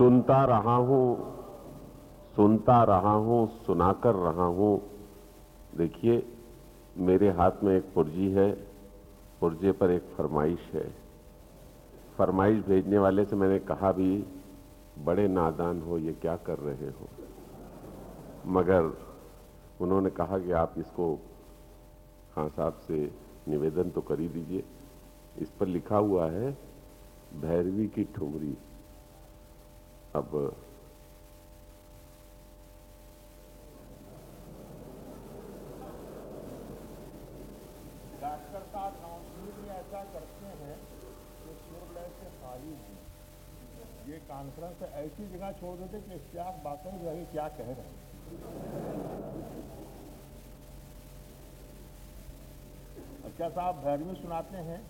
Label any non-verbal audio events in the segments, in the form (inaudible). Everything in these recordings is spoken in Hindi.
सुनता रहा हूँ, सुनता रहा हूँ, सुनाकर रहा हूँ। देखिए, मेरे हाथ में एक पुर्जी है, पुर्जे पर एक फरमाइश है। फरमाइश भेजने वाले से मैंने कहा भी, बड़े नादान हो, ये क्या कर रहे हो? मगर उन्होंने कहा कि आप इसको खान साहब से निवेदन तो कर ही दीजिए। इस पर लिखा हुआ है, भैरवी की ठुमरी। अब डॉक्टर साहब काउंसलिंग में ऐसा करते हैं कि सुरलय से है ये कॉन्फ्रेंस ऐसी जगह छोड़ देते कि स्टाफ बातें जो है क्या कह रहे हैं। अच्छा साहब, भैरवी सुनाते हैं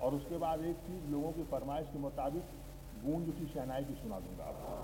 और उसके बाद एक चीज़ लोगों की फरमाइश के मुताबिक गूंज की शहनाई की सुना दूँगा आपको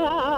Oh. (laughs)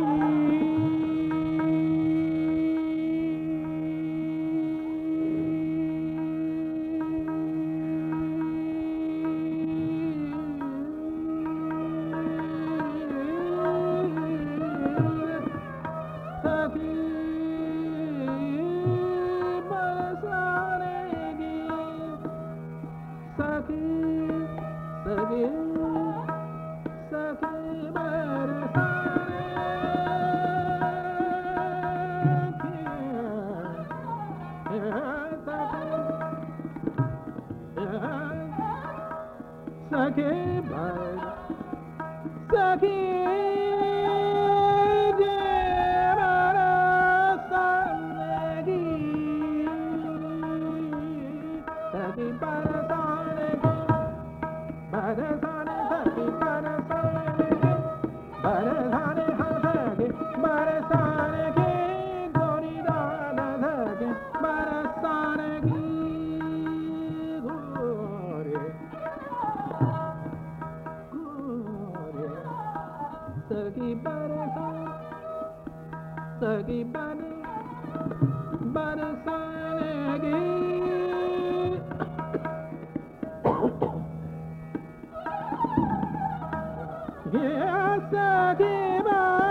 Thank you. sakima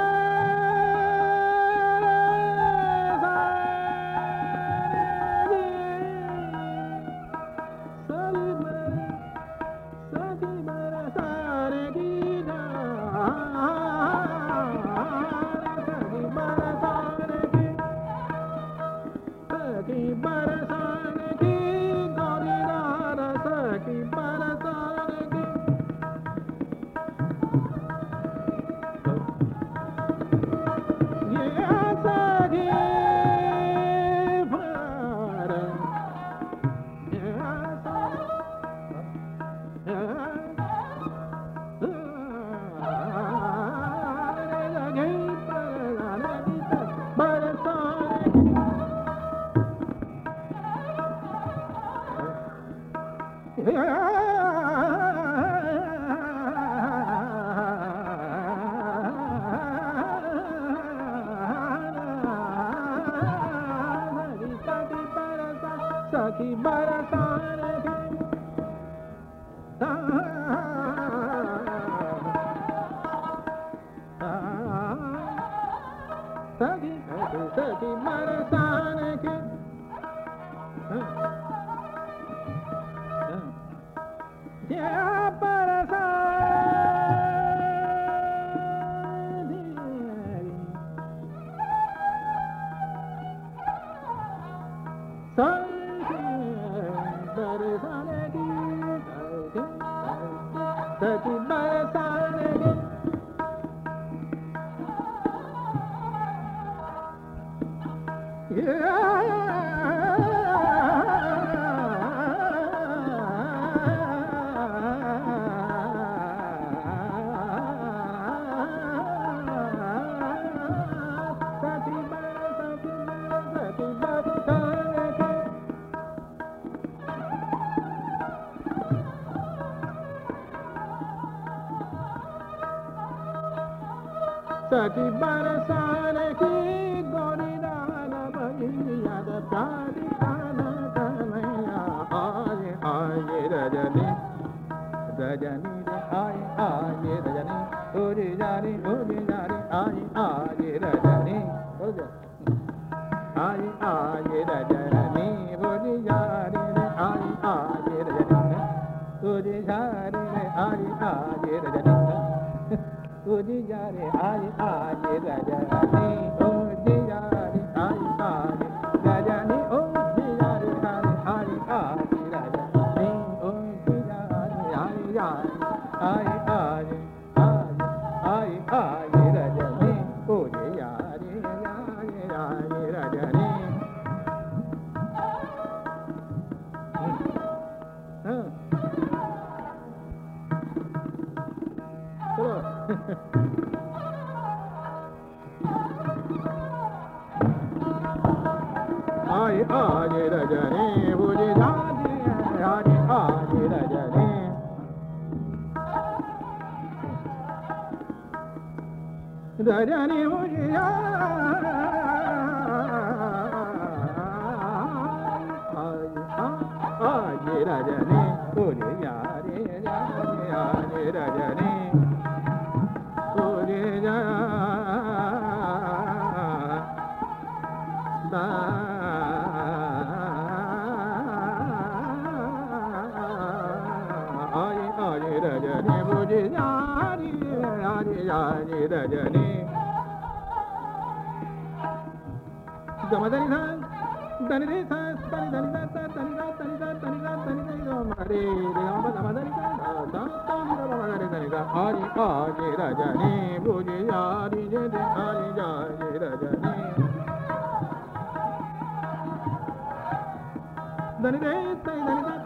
सखी बरसान की गोरी डाल बगिया प्यारी डाल कन्हैया आए आए रजनी रजनी आए आए रजनी। उरी जारी उरी जारी आए आए रजनी। आए आए रजनी उरी रे आए आए रजनी। उरी रे आए आए रजनी। జాని రజని గమదని దని రే తని దని దా తని దా తని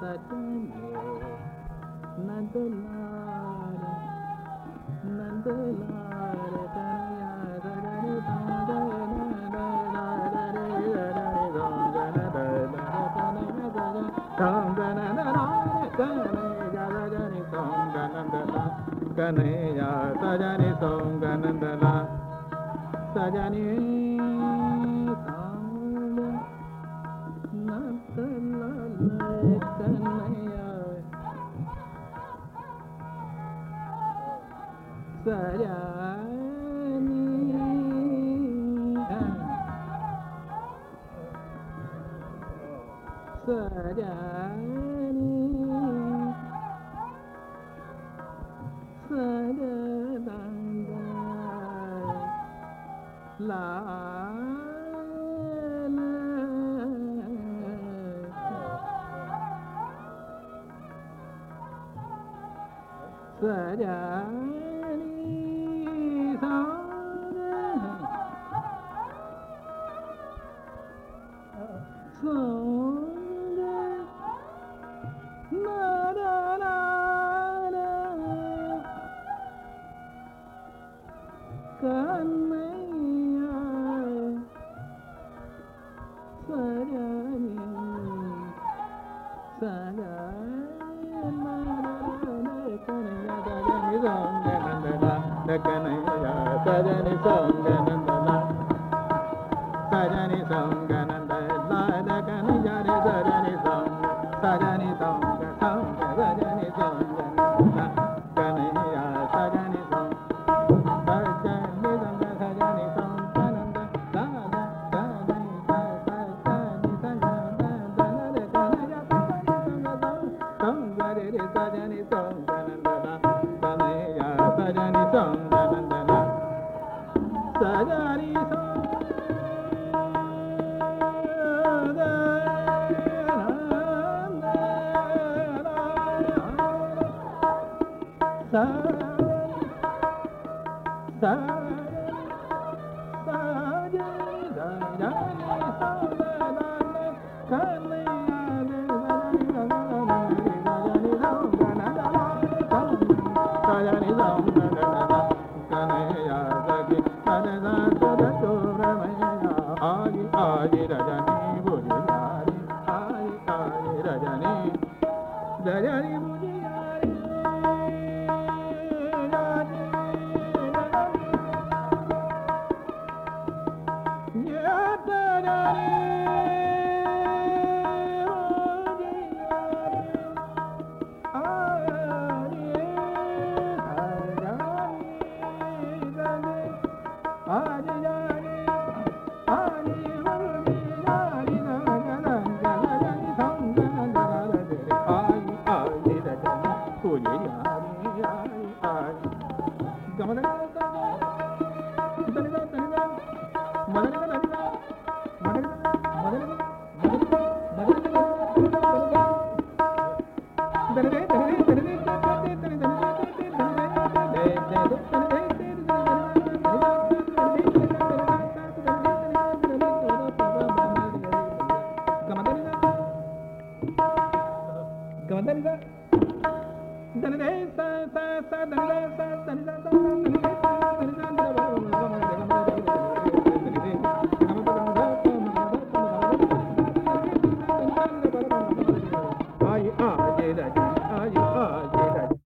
सजनि नन्द गौ गनया दोङ्ग नन्दना कनया स जनि तन्दना स जनि yeah. re re sa ja ni sa ja na na